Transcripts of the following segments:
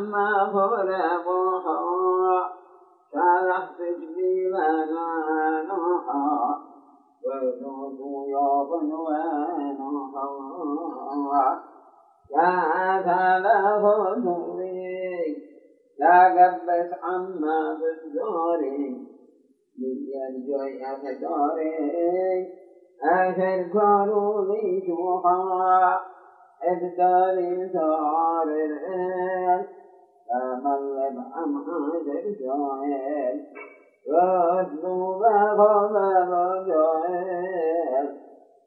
عما وذوق يوم ونوحا يا ثلاث أشرك رومي شوخا إذ داري صار العين فمغلب أم حاجر جوهل واطلب غمام جوهل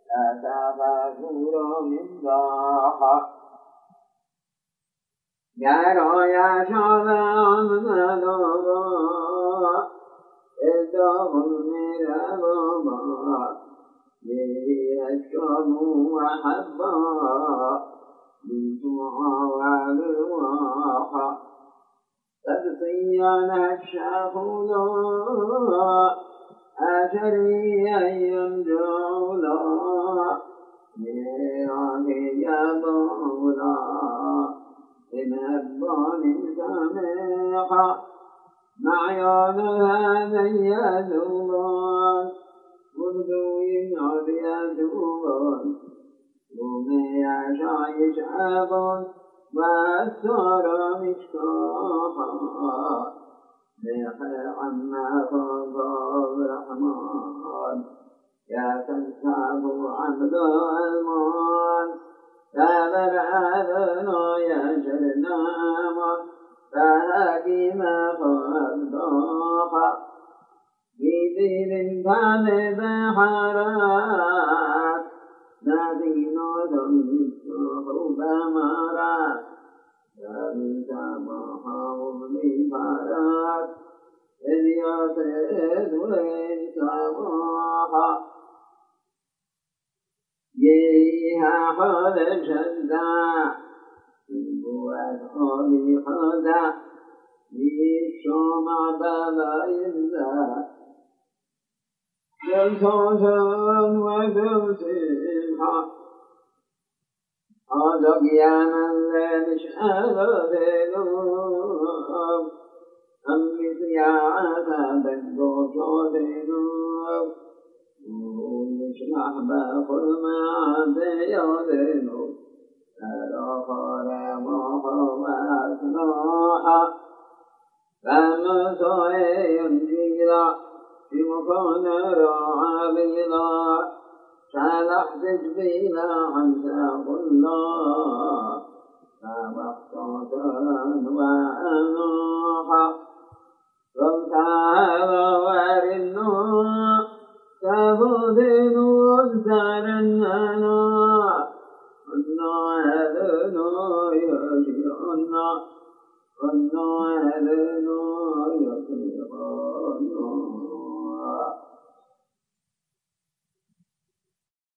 لا تغادر من ضاحة گرا یا شب آمد آقا اداغل میره يشرب وحبا بنتها والواحا تبصيان الشهودا أشري أيام جولا. ميران يا مولا بمهبان سميحا. معيان هذا يذوبان نادیت بود بوم اجای عباد و سارا مشکافات بخیر عما باب رحمان. يا تنساب عبدا بدين بعد بحرات نادين ذنبه بمرات ذلك ما حاول بفرات إذ يسعد الإنسان يها حد شدا والأولي حدا. للشمع بلا ينزا وجلسها هذا قياما لا نشأل ذنوب أمس يا عذاب الدوشو ذنوب ونشنح بقل ما عاد يذنوب فدخل محمد نوحا جيلا في مكان رعبيلا شلحت جبيلا عن ساق الله فوقت ونوحا فامتعب ورنوح تبذل وزرننا أنا أذنو يشيرنا أنا أذنو